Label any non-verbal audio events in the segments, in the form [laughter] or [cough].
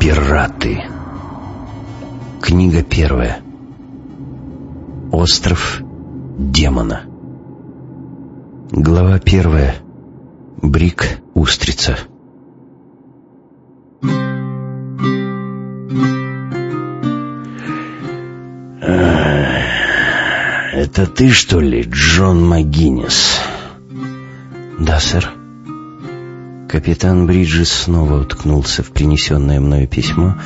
Пираты. Книга первая. Остров демона. Глава первая. Брик Устрица. «Это ты, что ли, Джон МcГиннис?» «Да, сэр». Капитан Бриджес снова уткнулся в принесенное мною письмо,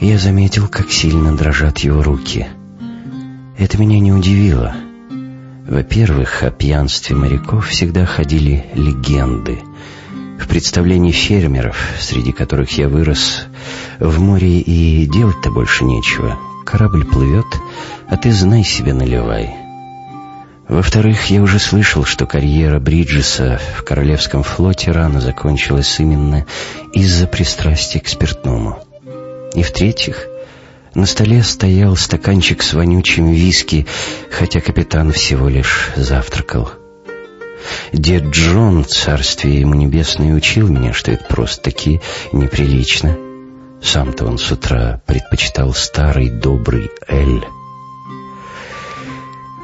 и я заметил, как сильно дрожат его руки. Это меня не удивило. Во-первых, о пьянстве моряков всегда ходили легенды. В представлении фермеров, среди которых я вырос, в море и делать-то больше нечего. Корабль плывет, а ты знай себе наливай. Во-вторых, я уже слышал, что карьера Бриджеса в Королевском флоте рано закончилась именно из-за пристрастия к спиртному. И в-третьих, на столе стоял стаканчик с вонючим виски, хотя капитан всего лишь завтракал. Дед Джон, царствие ему небесное, учил меня, что это просто-таки неприлично. Сам-то он с утра предпочитал старый добрый Эль.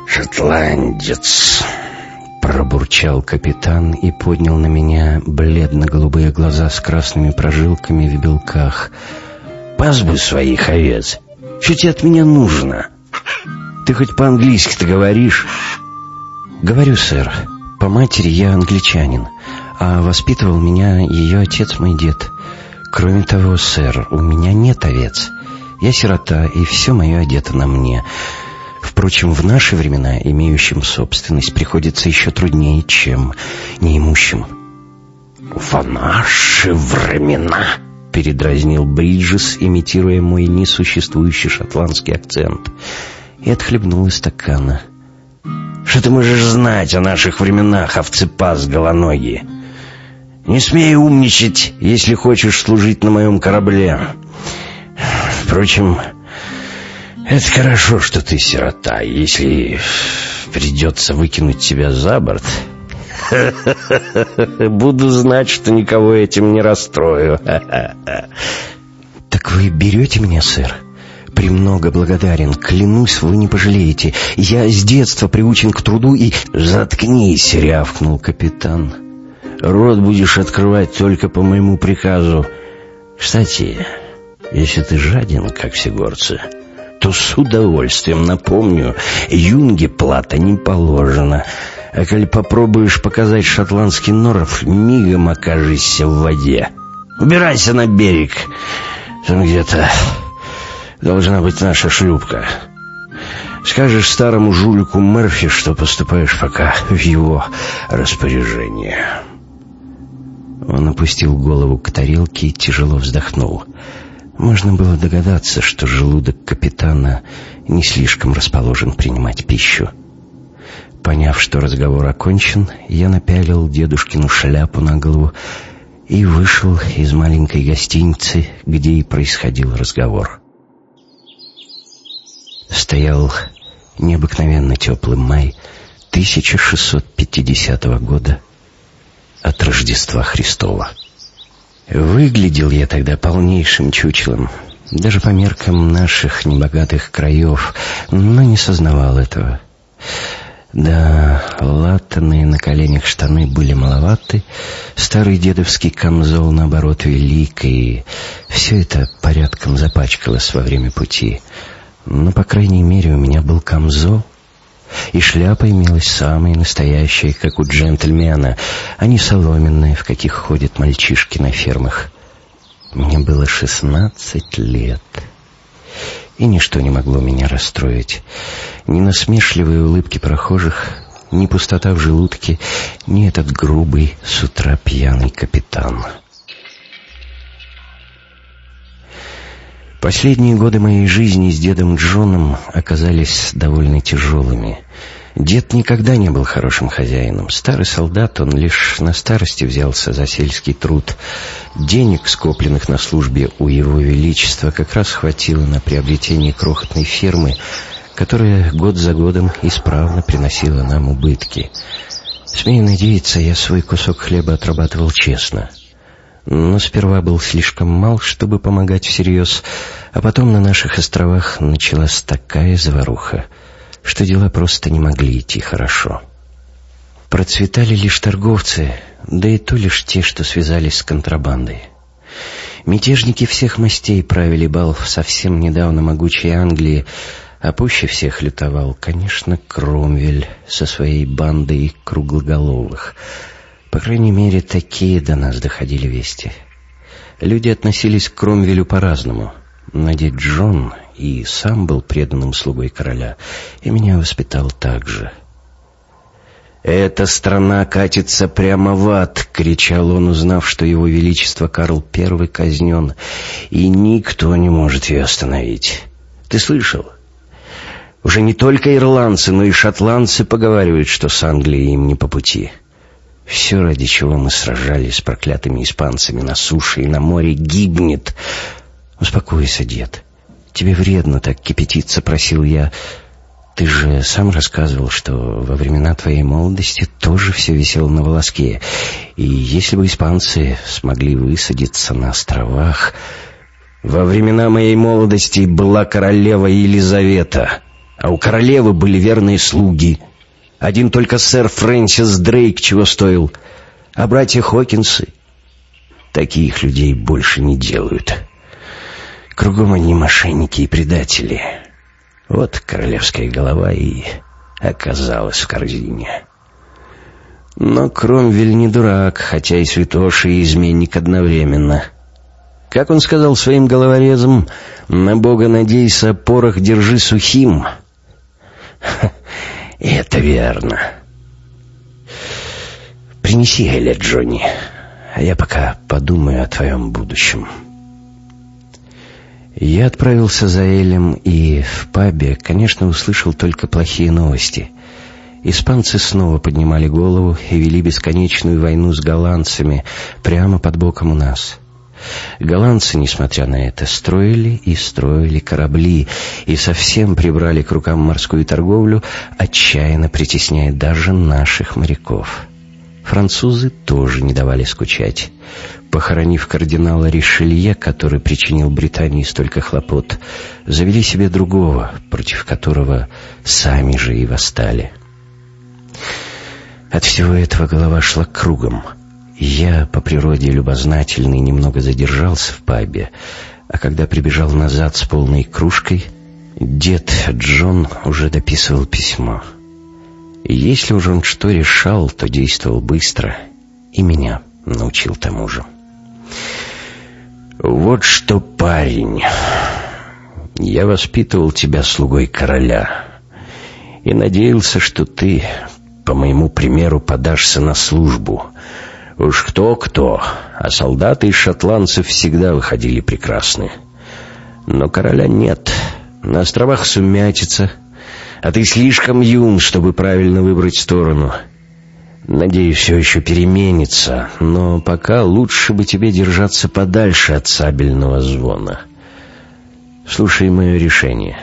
«Шотландец!» Пробурчал капитан и поднял на меня бледно-голубые глаза с красными прожилками в белках. «Пас своих овец! Что тебе от меня нужно? Ты хоть по-английски-то говоришь?» «Говорю, сэр. По матери я англичанин, а воспитывал меня ее отец мой дед. Кроме того, сэр, у меня нет овец. Я сирота, и все мое одето на мне». Впрочем, в наши времена имеющим собственность приходится еще труднее, чем неимущим. «В наши времена!» — передразнил Бриджес, имитируя мой несуществующий шотландский акцент, и отхлебнул из стакана. «Что ты можешь знать о наших временах, овцепас голоногий? Не смей умничать, если хочешь служить на моем корабле. Впрочем, это хорошо, что ты сирота. Если придется выкинуть тебя за борт, [laughs] буду знать, что никого этим не расстрою. [laughs] Так вы берете меня, сэр? Премного благодарен. Клянусь, вы не пожалеете. Я с детства приучен к труду и... Заткнись, рявкнул капитан. Рот будешь открывать только по моему приказу. Кстати, если ты жаден, как все горцы то с удовольствием напомню, юнге плата не положена. А коли попробуешь показать шотландский норов, мигом окажешься в воде. Убирайся на берег. Там где-то должна быть наша шлюпка. Скажешь старому жулику Мерфи, что поступаешь пока в его распоряжение. Он опустил голову к тарелке и тяжело вздохнул. Можно было догадаться, что желудок капитана не слишком расположен принимать пищу. Поняв, что разговор окончен, я напялил дедушкину шляпу на голову и вышел из маленькой гостиницы, где и происходил разговор. Стоял необыкновенно теплый май 1650 года от Рождества Христова. Выглядел я тогда полнейшим чучелом, даже по меркам наших небогатых краев, но не сознавал этого. Да, латанные на коленях штаны были маловаты, старый дедовский камзол, наоборот, велик, и все это порядком запачкалось во время пути. Но, по крайней мере, у меня был камзол, и шляпа имелась самая настоящая, как у джентльмена, а не соломенная, в каких ходят мальчишки на фермах. Мне было шестнадцать лет, и ничто не могло меня расстроить. Ни насмешливые улыбки прохожих, ни пустота в желудке, ни этот грубый с утра пьяный капитан. Последние годы моей жизни с дедом Джоном оказались довольно тяжелыми. Дед никогда не был хорошим хозяином. Старый солдат, он лишь на старости взялся за сельский труд. Денег, скопленных на службе у его величества, как раз хватило на приобретение крохотной фермы, которая год за годом исправно приносила нам убытки. Смею надеяться, я свой кусок хлеба отрабатывал честно — но сперва был слишком мал, чтобы помогать всерьез, а потом на наших островах началась такая заваруха, что дела просто не могли идти хорошо. Процветали лишь торговцы, да и то лишь те, что связались с контрабандой. Мятежники всех мастей правили бал в совсем недавно могучей Англии, а пуще всех лютовал, конечно, Кромвель со своей бандой круглоголовых. По крайней мере, такие до нас доходили вести. Люди относились к Кромвелю по-разному. Надеть Джон и сам был преданным слугой короля, и меня воспитал так же — «Эта страна катится прямо в ад!» — кричал он, узнав, что его величество Карл I казнен, и никто не может ее остановить. «Ты слышал? Уже не только ирландцы, но и шотландцы поговаривают, что с Англией им не по пути. Все, ради чего мы сражались с проклятыми испанцами на суше и на море, гибнет. Успокойся, дед. Тебе вредно так кипятиться, просил я, — ты же сам рассказывал, что во времена твоей молодости тоже все висело на волоске. И если бы испанцы смогли высадиться на островах... Во времена моей молодости была королева Елизавета, а у королевы были верные слуги. Один только сэр Фрэнсис Дрейк чего стоил, а братья Хокинсы... Таких людей больше не делают. Кругом они мошенники и предатели. Вот королевская голова и оказалась в корзине. Но Кромвель не дурак, хотя и святош, и изменник одновременно. Как он сказал своим головорезам, «На Бога надейся, порох держи сухим». [laughs] это верно. Принеси Эля, Джонни, а я пока подумаю о твоем будущем». Я отправился за Элем и в пабе, конечно, услышал только плохие новости. Испанцы снова поднимали голову и вели бесконечную войну с голландцами прямо под боком у нас. Голландцы, несмотря на это, строили и строили корабли и совсем прибрали к рукам морскую торговлю, отчаянно притесняя даже наших моряков. Французы тоже не давали скучать. Похоронив кардинала Ришелье, который причинил Британии столько хлопот, завели себе другого, против которого сами же и восстали. От всего этого голова шла кругом. Я, по природе любознательный, немного задержался в пабе, а когда прибежал назад с полной кружкой, дед Джон уже дописывал письмо. И если уж он что решал, то действовал быстро, и меня научил тому же. «Вот что, парень, я воспитывал тебя слугой короля и надеялся, что ты, по моему примеру, подашься на службу. Уж кто-кто, а солдаты из шотландцев всегда выходили прекрасны. Но короля нет, на островах сумятица, а ты слишком юн, чтобы правильно выбрать сторону. Надеюсь, все еще переменится, но пока лучше бы тебе держаться подальше от сабельного звона. Слушай мое решение.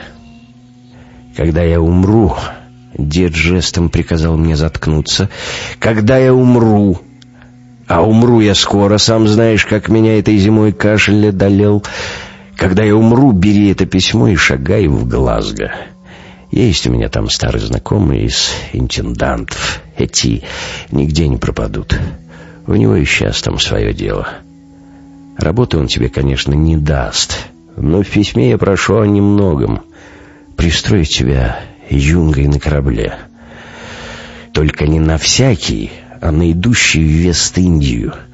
Когда я умру, дед жестом приказал мне заткнуться, когда я умру, а умру я скоро, сам знаешь, как меня этой зимой кашель одолел, когда я умру, бери это письмо и шагай в Глазго. Есть у меня там старый знакомый из интендантов. Эти нигде не пропадут. У него и сейчас там свое дело. Работы он тебе, конечно, не даст. Но в письме я прошу о немногом. Пристроить тебя юнгой на корабле. Только не на всякий, а на идущий в Вест-Индию —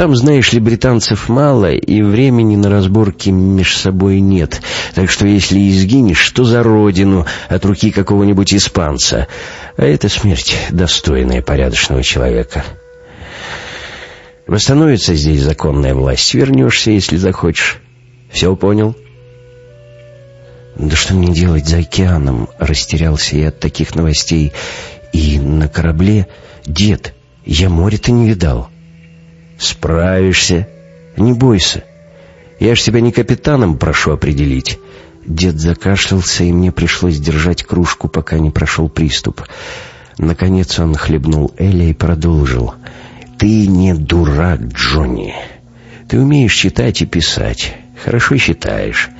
там, знаешь ли, британцев мало, и времени на разборки меж собой нет. Так что если изгинешь, то за родину, от руки какого-нибудь испанца. А это смерть, достойная порядочного человека. Восстановится здесь законная власть. Вернешься, если захочешь. Все понял?» «Да что мне делать за океаном?» Растерялся я от таких новостей. «И на корабле... Дед, я море-то не видал». Справишься. Не бойся. Я ж тебя не капитаном прошу определить. Дед закашлялся, и мне пришлось держать кружку, пока не прошел приступ. Наконец он хлебнул Эля и продолжил. «Ты не дурак, Джонни. Ты умеешь читать и писать. Хорошо считаешь.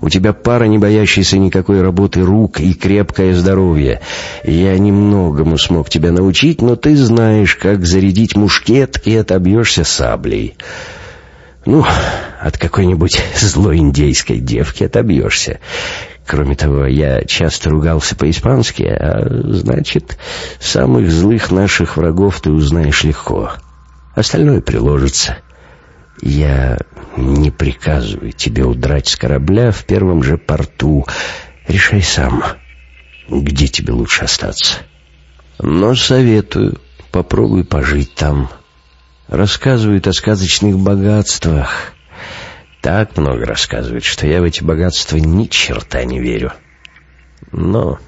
У тебя пара не боящейся никакой работы рук и крепкое здоровье. Я немногому смог тебя научить, но ты знаешь, как зарядить мушкет и отобьешься саблей. Ну, от какой-нибудь [laughs] злой индейской девки отобьешься. Кроме того, я часто ругался по-испански, а значит, самых злых наших врагов ты узнаешь легко. Остальное приложится. Я не приказываю тебе удрать с корабля в первом же порту. Решай сам, где тебе лучше остаться. Но советую, попробуй пожить там. Рассказывают о сказочных богатствах. Так много рассказывают, что я в эти богатства ни черта не верю. Но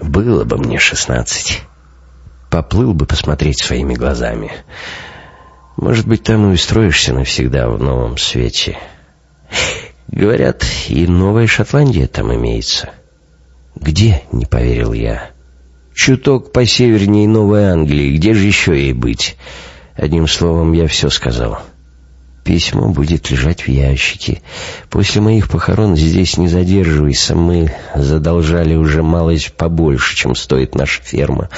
было бы мне шестнадцать. Поплыл бы посмотреть своими глазами. Может быть, там и устроишься навсегда в новом свете. Говорят, и Новая Шотландия там имеется. Где, не поверил я. Чуток по севернее Новой Англии, где же еще ей быть? Одним словом, я все сказал. Письмо будет лежать в ящике. После моих похорон здесь не задерживайся. Мы задолжали уже малость побольше, чем стоит наша ферма.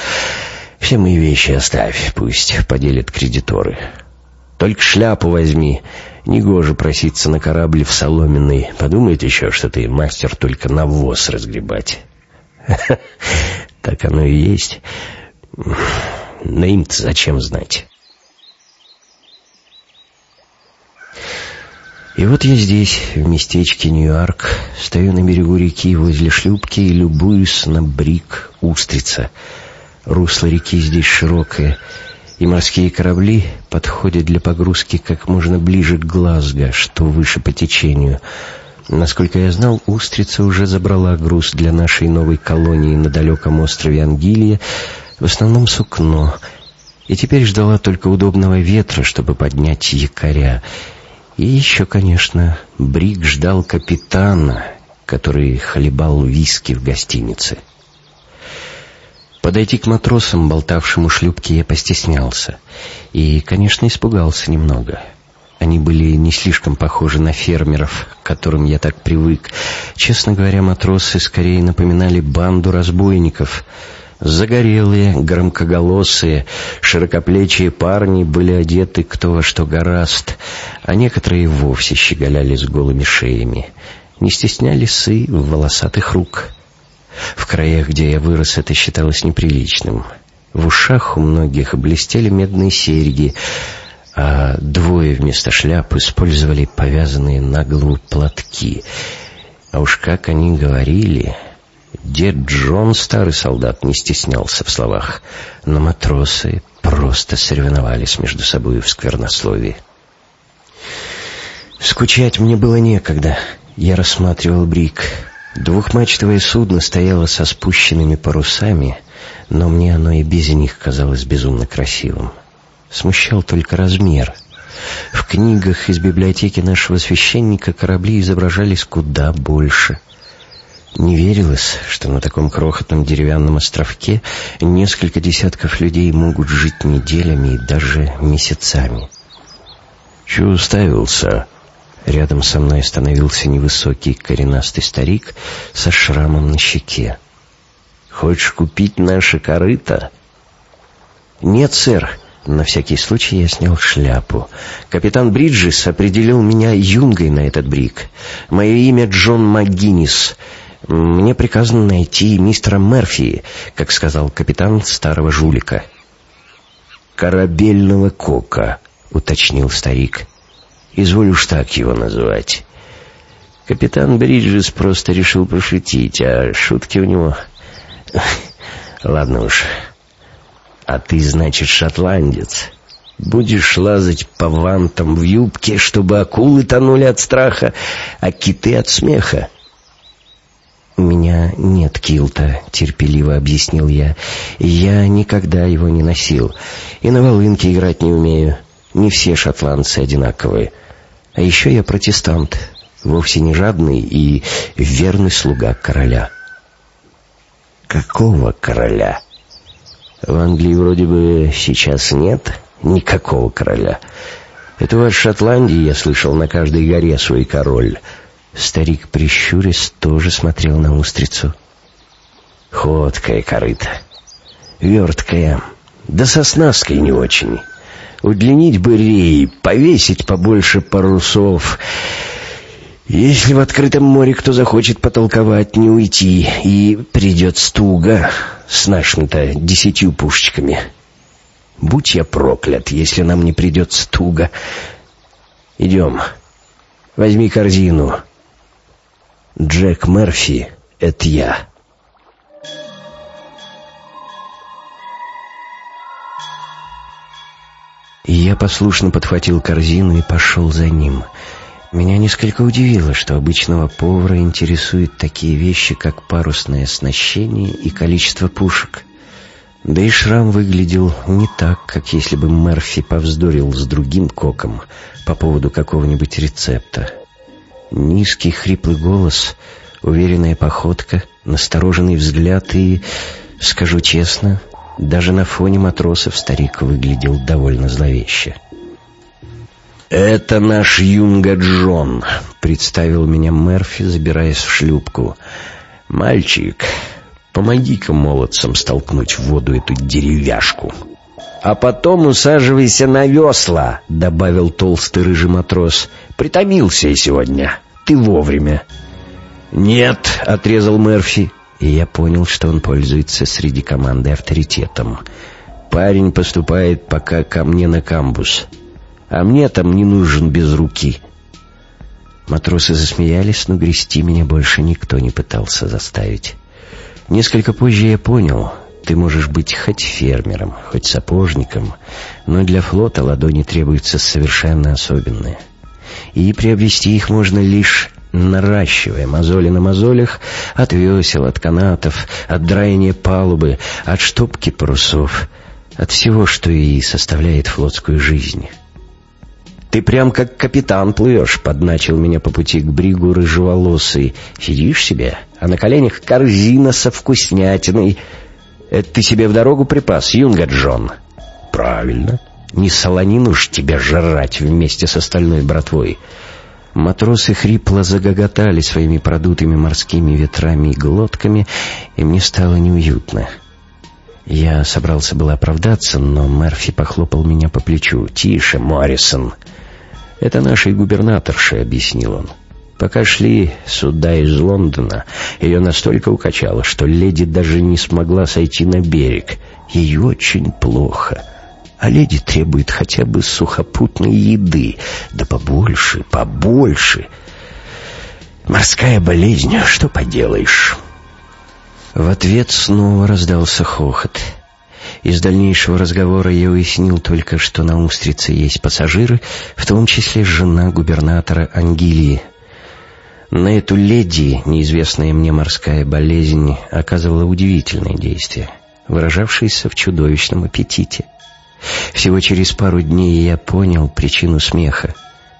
Все мои вещи оставь, пусть поделят кредиторы. Только шляпу возьми. Негоже проситься на корабль в соломенный. Подумает еще, что ты мастер только навоз разгребать. [laughs] Так оно и есть. Но им-то зачем знать? И вот я здесь, в местечке Нью-Арк, стою на берегу реки возле шлюпки и любуюсь на брик устрица. Русло реки здесь широкое, и морские корабли подходят для погрузки как можно ближе к Глазго, что выше по течению. Насколько я знал, Устрица уже забрала груз для нашей новой колонии на далеком острове Ангилия, в основном сукно, и теперь ждала только удобного ветра, чтобы поднять якоря. И еще, конечно, Брик ждал капитана, который хлебал виски в гостинице. Подойти к матросам, болтавшим у шлюпки, я постеснялся. И, конечно, испугался немного. Они были не слишком похожи на фермеров, к которым я так привык. Честно говоря, матросы скорее напоминали банду разбойников. Загорелые, громкоголосые, широкоплечие парни были одеты кто во что гораст, а некоторые вовсе щеголяли с голыми шеями. Не стеснялись и волосатых рук. В краях, где я вырос, это считалось неприличным. В ушах у многих блестели медные серьги, а двое вместо шляп использовали повязанные на голову платки. А уж как они говорили... Дед Джон, старый солдат, не стеснялся в словах, но матросы просто соревновались между собой в сквернословии. Скучать мне было некогда. Я рассматривал Брик. Двухмачтовое судно стояло со спущенными парусами, но мне оно и без них казалось безумно красивым. Смущал только размер. В книгах из библиотеки нашего священника корабли изображались куда больше. Не верилось, что на таком крохотном деревянном островке несколько десятков людей могут жить неделями и даже месяцами. «Чего уставился?» Рядом со мной остановился невысокий коренастый старик со шрамом на щеке. «Хочешь купить наше корыто?» «Нет, сэр». На всякий случай я снял шляпу. Капитан Бриджис определил меня юнгой на этот брик. Мое имя Джон МакГиннис. Мне приказано найти мистера Мерфи, как сказал капитан старого жулика. «Корабельного кока», — уточнил старик. Изволь уж так его называть. Капитан Бриджес просто решил пошутить, а шутки у него... [laughs] Ладно уж. А ты, значит, шотландец. Будешь лазать по вантам в юбке, чтобы акулы тонули от страха, а киты от смеха. «У меня нет килта», — терпеливо объяснил я. «Я никогда его не носил. И на волынке играть не умею. Не все шотландцы одинаковые». А еще я протестант, вовсе не жадный и верный слуга короля. Какого короля? В Англии вроде бы сейчас нет никакого короля. Это в Шотландии, я слышал, на каждой горе свой король. Старик, прищурясь, тоже смотрел на устрицу. Ходкая корыта, верткая, да соснаской не очень. Удлинить бы рей, повесить побольше парусов. Если в открытом море кто захочет потолковать, не уйти, и придет стуга с нашими-то десятью пушечками. Будь я проклят, если нам не придет стуга. Идем, возьми корзину. Джек Мерфи — это я». Я послушно подхватил корзину и пошел за ним. Меня несколько удивило, что обычного повара интересуют такие вещи, как парусное оснащение и количество пушек. Да и шрам выглядел не так, как если бы Мерфи повздорил с другим коком по поводу какого-нибудь рецепта. Низкий хриплый голос, уверенная походка, настороженный взгляд и, скажу честно, даже на фоне матросов старик выглядел довольно зловеще. «Это наш Юнга Джон», — представил меня Мерфи, забираясь в шлюпку. «Мальчик, помоги-ка молодцам столкнуть в воду эту деревяшку». «А потом усаживайся на весла», — добавил толстый рыжий матрос. «Притомился я сегодня. Ты вовремя». «Нет», — отрезал Мерфи, и я понял, что он пользуется среди команды авторитетом. Парень поступает пока ко мне на камбус, а мне там не нужен без руки. Матросы засмеялись, но грести меня больше никто не пытался заставить. Несколько позже я понял, ты можешь быть хоть фермером, хоть сапожником, но для флота ладони требуются совершенно особенные. И приобрести их можно лишь наращивая мозоли на мозолях от весел, от канатов, от драения палубы, от штопки парусов, от всего, что и составляет флотскую жизнь. «Ты прям как капитан плывешь», — подначил меня по пути к бригу рыжеволосый. «Сидишь себе, а на коленях корзина со вкуснятиной. Это ты себе в дорогу припас, юнга Джон?» «Правильно. Не солонину ж тебя жрать вместе с остальной братвой». Матросы хрипло загоготали своими продутыми морскими ветрами и глотками, и мне стало неуютно. Я собрался было оправдаться, но Мерфи похлопал меня по плечу. «Тише, Моррисон!» «Это нашей губернаторше», — объяснил он. Пока шли сюда из Лондона, ее настолько укачало, что леди даже не смогла сойти на берег. Ей очень плохо а леди требует хотя бы сухопутной еды, да побольше, побольше. Морская болезнь, что поделаешь?» В ответ снова раздался хохот. Из дальнейшего разговора я уяснил только, что на устрице есть пассажиры, в том числе жена губернатора Ангилии. На эту леди неизвестная мне морская болезнь оказывала удивительное действие, выражавшееся в чудовищном аппетите. Всего через пару дней я понял причину смеха,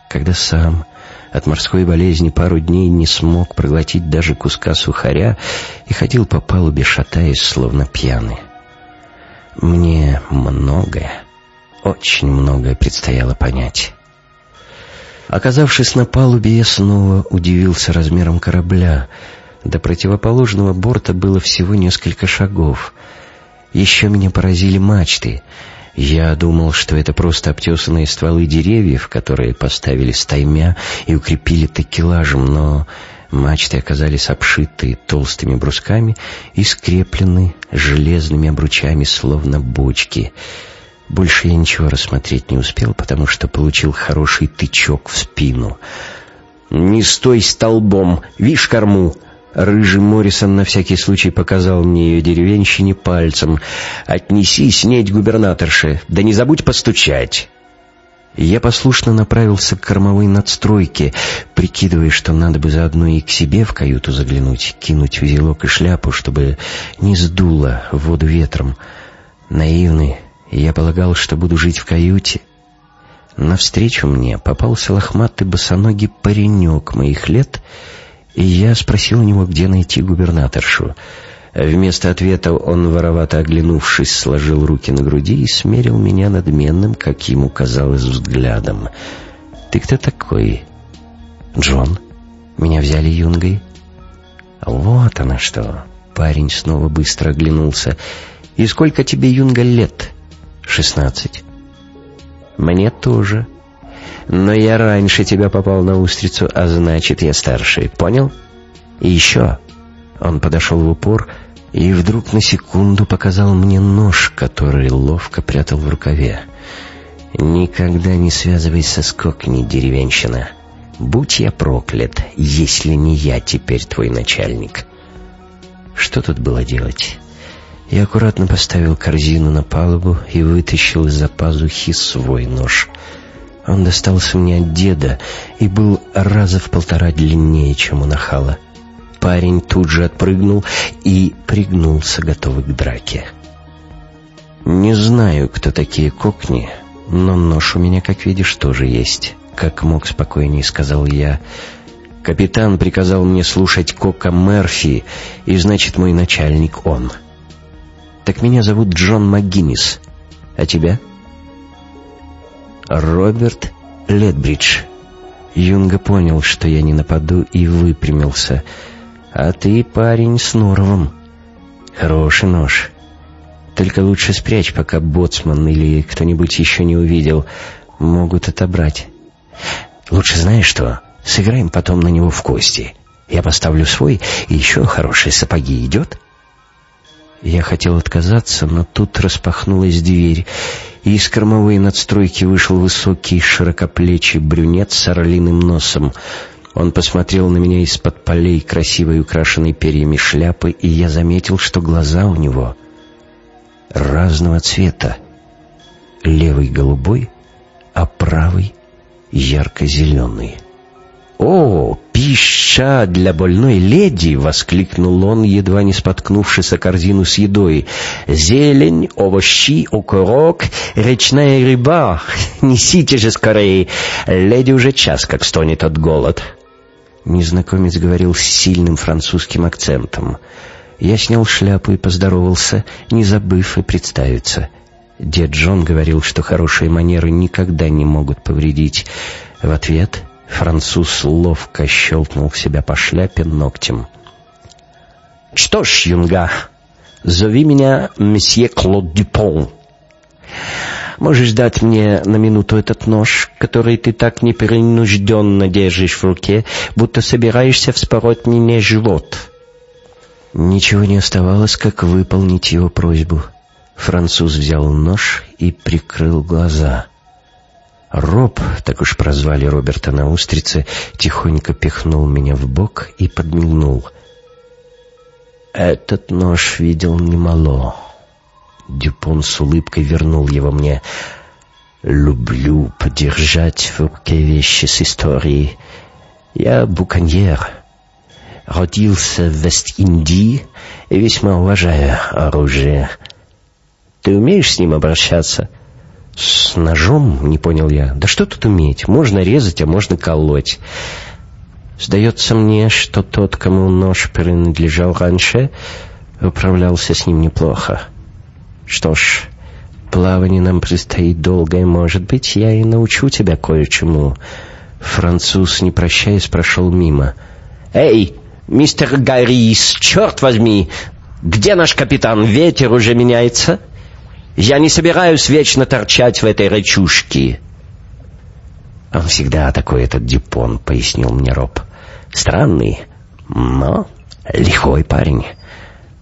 когда сам от морской болезни пару дней не смог проглотить даже куска сухаря и ходил по палубе, шатаясь, словно пьяный. Мне многое, очень многое предстояло понять. Оказавшись на палубе, я снова удивился размером корабля. До противоположного борта было всего несколько шагов. Еще меня поразили мачты — я думал, что это просто обтесанные стволы деревьев, которые поставили стаймя и укрепили такелажем, но мачты оказались обшиты толстыми брусками и скреплены железными обручами, словно бочки. Больше я ничего рассмотреть не успел, потому что получил хороший тычок в спину. «Не стой столбом! Вишь корму!» Рыжий Моррисон на всякий случай показал мне ее деревенщине пальцем. «Отнеси снедь губернаторше, да не забудь постучать!» Я послушно направился к кормовой надстройке, прикидывая, что надо бы заодно и к себе в каюту заглянуть, кинуть узелок и шляпу, чтобы не сдуло воду ветром. Наивный, я полагал, что буду жить в каюте. Навстречу мне попался лохматый босоногий паренек моих лет — и я спросил у него, где найти губернаторшу. Вместо ответа он, воровато оглянувшись, сложил руки на груди и смерил меня надменным, как ему казалось, взглядом. «Ты кто такой?» «Джон. Меня взяли юнгой». «Вот она что!» Парень снова быстро оглянулся. «И сколько тебе, юнга, лет?» «Шестнадцать». «Мне тоже. Но я раньше тебя попал на устрицу, а значит, я старший. Понял? И еще...» Он подошел в упор и вдруг на секунду показал мне нож, который ловко прятал в рукаве. «Никогда не связывайся с кокни, деревенщина. Будь я проклят, если не я теперь твой начальник». Что тут было делать? Я аккуратно поставил корзину на палубу и вытащил из-за пазухи свой нож. Он достался мне от деда и был раза в полтора длиннее, чем у нахала. Парень тут же отпрыгнул и пригнулся, готовый к драке. Не знаю, кто такие кокни, но нож у меня, как видишь, тоже есть. Как мог спокойнее, сказал я. Капитан приказал мне слушать Кока Мерфи, и значит, мой начальник он. Так меня зовут Джон МcГиннис. А тебя? Роберт Ледбридж. Юнга понял, что я не нападу, и выпрямился — а ты, парень, с норовом. Хороший нож. Только лучше спрячь, пока боцман или кто-нибудь еще не увидел. Могут отобрать. Лучше знаешь что? Сыграем потом на него в кости. Я поставлю свой, и еще хорошие сапоги идет?» Я хотел отказаться, но тут распахнулась дверь, и из кормовой надстройки вышел высокий широкоплечий брюнет с орлиным носом — он посмотрел на меня из-под полей красивой украшенной перьями шляпы, и я заметил, что глаза у него разного цвета. Левый голубой, а правый ярко-зеленый. «О, пища для больной леди!» — воскликнул он, едва не споткнувшись о корзину с едой. «Зелень, овощи, окорок, речная рыба! [laughs] Несите же скорее! Леди уже час как стонет от голод!» Незнакомец говорил с сильным французским акцентом. Я снял шляпу и поздоровался, не забыв и представиться. Дед Джон говорил, что хорошие манеры никогда не могут повредить. В ответ француз ловко щелкнул себя по шляпе ногтем. «Что ж, юнга, зови меня месье Клод Дюпон. Можешь дать мне на минуту этот нож, который ты так непринужденно держишь в руке, будто собираешься вспороть мне живот?» Ничего не оставалось, как выполнить его просьбу. Француз взял нож и прикрыл глаза. Роб, так уж прозвали Роберта на устрице, тихонько пихнул меня в бок и подмигнул. «Этот нож видел немало». Дюпон с улыбкой вернул его мне. «Люблю подержать в руке вещи с историей. Я буконьер. Родился в Вест-Индии и весьма уважаю оружие. Ты умеешь с ним обращаться?» «С ножом?» — не понял я. «Да что тут уметь? Можно резать, а можно колоть». Сдается мне, что тот, кому нож принадлежал раньше, управлялся с ним неплохо. Что ж, плавание нам предстоит долгое, может быть, я и научу тебя кое-чему. Француз, не прощаясь, прошел мимо. «Эй, мистер Гаррис, черт возьми! Где наш капитан? Ветер уже меняется. Я не собираюсь вечно торчать в этой рычушке». «Он всегда такой, этот Дюпон», — пояснил мне Роб. «Странный, но лихой парень.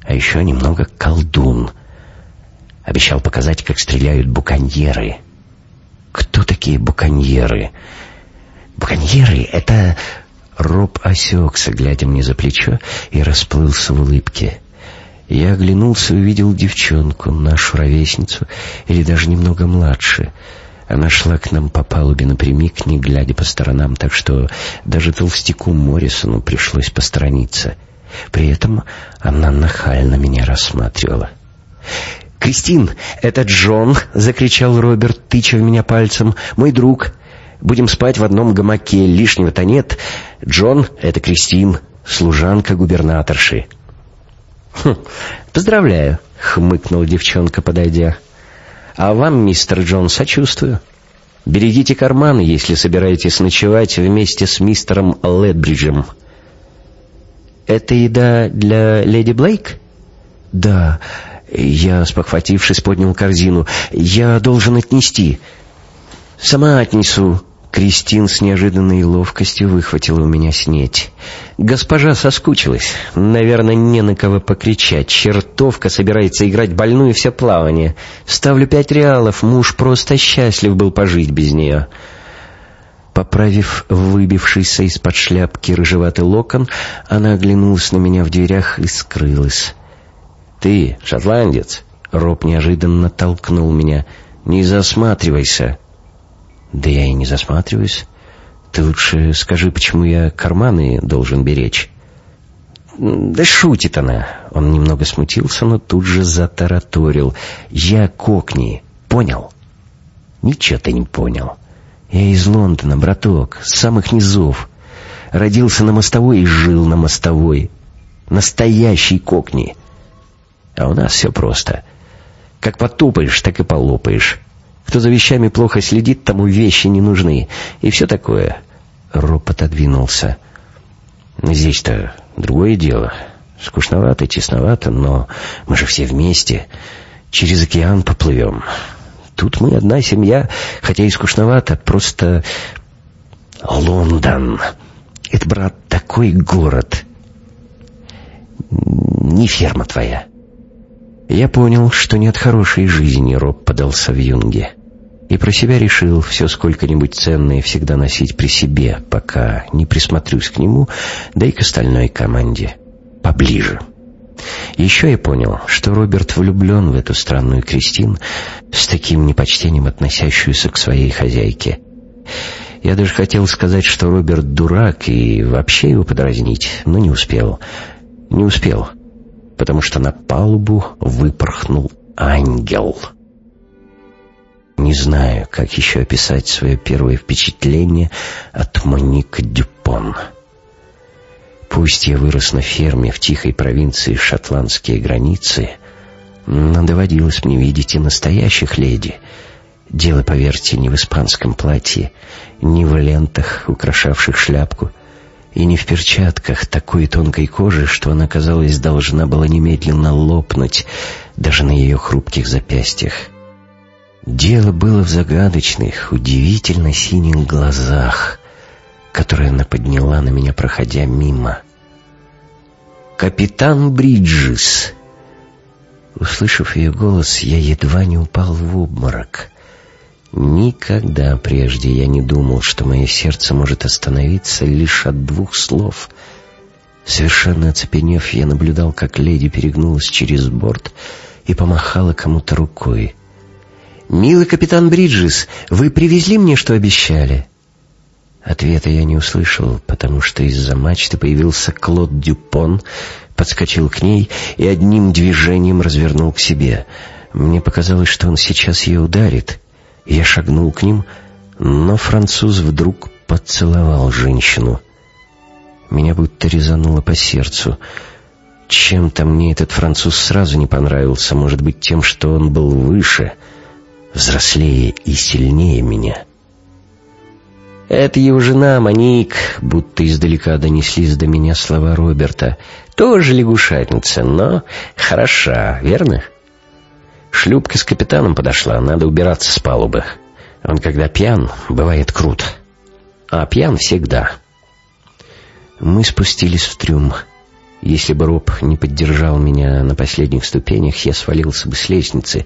А еще немного колдун». Обещал показать, как стреляют буконьеры. Кто такие буконьеры? Буконьеры — это... Роб осекся, глядя мне за плечо, и расплылся в улыбке. Я оглянулся и увидел девчонку, нашу ровесницу, или даже немного младше. Она шла к нам по палубе напрямик, не глядя по сторонам, так что даже толстяку Моррисону пришлось посторониться. При этом она нахально меня рассматривала. «Кристин, это Джон!» — закричал Роберт, тыча в меня пальцем. «Мой друг. Будем спать в одном гамаке, лишнего-то нет. Джон — это Кристин, служанка губернаторши». Хм, поздравляю, хмыкнула девчонка, подойдя. А вам, мистер Джон, сочувствую. Берегите карманы, если собираетесь ночевать вместе с мистером Ледбриджем. Это еда для леди Блейк? Да. Я, спохватившись, поднял корзину. Я должен отнести. Сама отнесу. Кристин с неожиданной ловкостью выхватила у меня снеть. Госпожа соскучилась. Наверное, не на кого покричать. Чертовка собирается играть больную все плавание. Ставлю пять реалов. Муж просто счастлив был пожить без нее. Поправив выбившийся из-под шляпки рыжеватый локон, она оглянулась на меня в дверях и скрылась. «Ты, шотландец!» — Роб неожиданно толкнул меня. «Не засматривайся!» Да я и не засматриваюсь. Ты лучше скажи, почему я карманы должен беречь. Да шутит она. Он немного смутился, но тут же затараторил. Я кокни. Понял? Ничего ты не понял. Я из Лондона, браток, с самых низов. Родился на мостовой и жил на мостовой. Настоящий кокни. А у нас все просто. Как потопаешь, так и полопаешь. Кто за вещами плохо следит, тому вещи не нужны. И все такое. Роб отодвинулся. Здесь-то другое дело. Скучновато, тесновато, но мы же все вместе. Через океан поплывем. Тут мы одна семья, хотя и скучновато, просто... Лондон. Это, брат, такой город. Не ферма твоя. Я понял, что нет хорошей жизни, Роб подался в юнге. И про себя решил все сколько-нибудь ценное всегда носить при себе, пока не присмотрюсь к нему, да и к остальной команде поближе. Еще я понял, что Роберт влюблен в эту странную Кристин, с таким непочтением относящуюся к своей хозяйке. Я даже хотел сказать, что Роберт дурак и вообще его подразнить, но не успел. Не успел потому что на палубу выпорхнул ангел. Не знаю, как еще описать свое первое впечатление от Моник Дюпон. Пусть я вырос на ферме в тихой провинции шотландские границы, но доводилось мне видеть и настоящих леди. Дело, поверьте, не в испанском платье, не в лентах, украшавших шляпку — и не в перчатках такой тонкой кожи, что она, казалось, должна была немедленно лопнуть даже на ее хрупких запястьях. Дело было в загадочных, удивительно синих глазах, которые она подняла на меня, проходя мимо. «Капитан Бриджес!» Услышав ее голос, я едва не упал в обморок. Никогда прежде я не думал, что мое сердце может остановиться лишь от двух слов. Совершенно оцепенев, я наблюдал, как леди перегнулась через борт и помахала кому-то рукой. «Милый капитан Бриджес, вы привезли мне, что обещали?» Ответа я не услышал, потому что из-за мачты появился Клод Дюпон, подскочил к ней и одним движением развернул к себе. Мне показалось, что он сейчас ее ударит — я шагнул к ним, но француз вдруг поцеловал женщину. Меня будто резануло по сердцу. Чем-то мне этот француз сразу не понравился. Может быть, тем, что он был выше, взрослее и сильнее меня. «Это его жена, Моник», будто издалека донеслись до меня слова Роберта. «Тоже лягушатница, но хороша, верно?» Шлюпка с капитаном подошла, надо убираться с палубы. Он, когда пьян, бывает крут. А пьян всегда. Мы спустились в трюм. Если бы Роб не поддержал меня на последних ступенях, я свалился бы с лестницы.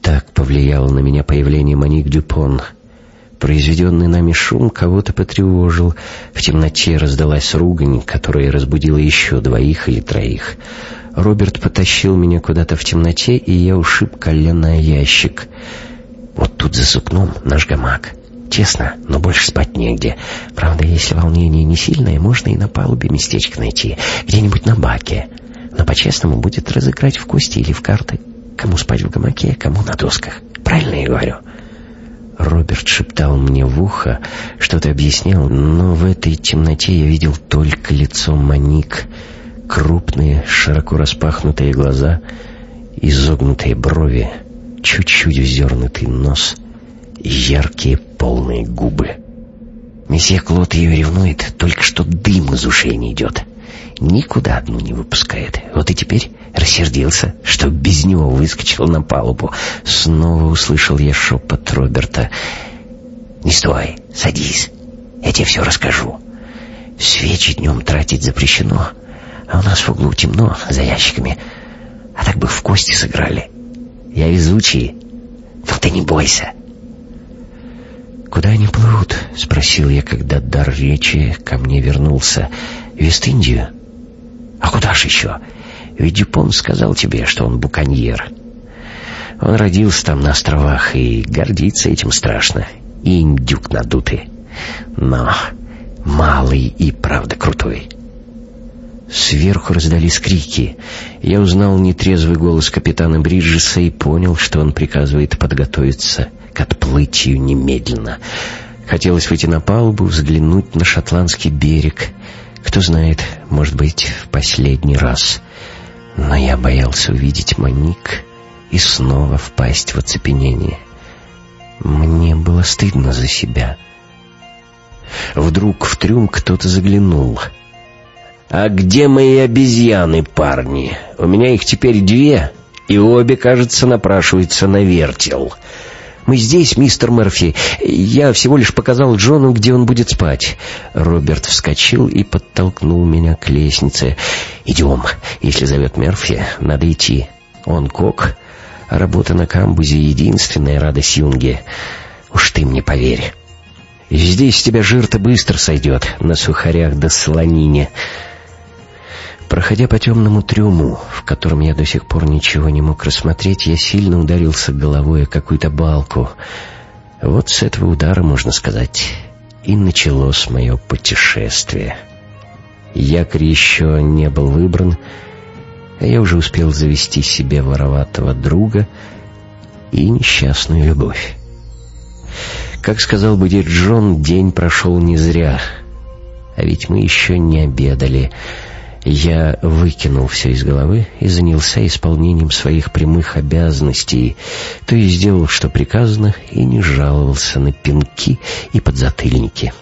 Так повлияло на меня появление Моник Дюпон. Произведенный нами шум кого-то потревожил. В темноте раздалась ругань, которая разбудила еще двоих или троих. Роберт потащил меня куда-то в темноте, и я ушиб колено ящик. Вот тут за сукном наш гамак. Тесно, но больше спать негде. Правда, если волнение не сильное, можно и на палубе местечко найти, где-нибудь на баке. Но по-честному будет разыграть в кости или в карты. Кому спать в гамаке, кому на досках. Правильно я говорю?» Роберт шептал мне в ухо, что-то объяснял, но в этой темноте я видел только лицо Моник — Крупные, широко распахнутые глаза, изогнутые брови, чуть-чуть вздернутый нос, яркие полные губы. Месье Клод ее ревнует, только что дым из ушей не идет. Никуда одну не выпускает. Вот и теперь рассердился, что без него выскочил на палубу. Снова услышал я шепот Роберта. «Не стой, садись, я тебе все расскажу. Свечи днем тратить запрещено, а у нас в углу темно, за ящиками. А так бы в кости сыграли. Я везучий, но ты не бойся». «Куда они плывут?» — спросил я, когда дар речи ко мне вернулся. «Вест-Индию?» «А куда ж еще? Ведь Дюпон сказал тебе, что он буконьер. Он родился там на островах и гордится этим страшно. И индюк надутый. Но малый и правда крутой». Сверху раздались крики. Я узнал нетрезвый голос капитана Бриджеса и понял, что он приказывает подготовиться к отплытию немедленно. Хотелось выйти на палубу, взглянуть на шотландский берег. Кто знает, может быть, в последний раз. Но я боялся увидеть Моник и снова впасть в оцепенение. Мне было стыдно за себя. Вдруг в трюм кто-то заглянул — «А где мои обезьяны, парни? У меня их теперь две, и обе, кажется, напрашиваются на вертел». «Мы здесь, мистер Мерфи. Я всего лишь показал Джону, где он будет спать». Роберт вскочил и подтолкнул меня к лестнице. «Идем. Если зовет Мерфи, надо идти. Он кок, а работа на камбузе — единственная радость Юнги. Уж ты мне поверь. Здесь тебя жир-то быстро сойдет, на сухарях да слонине». Проходя по темному трюму, в котором я до сих пор ничего не мог рассмотреть, я сильно ударился головой о какую-то балку. Вот с этого удара, можно сказать, и началось мое путешествие. Якорь еще не был выбран, а я уже успел завести себе вороватого друга и несчастную любовь. Как сказал бы Джон, день прошел не зря, а ведь мы еще не обедали — я выкинул все из головы и занялся исполнением своих прямых обязанностей, то есть сделал, что приказано, и не жаловался на пинки и подзатыльники.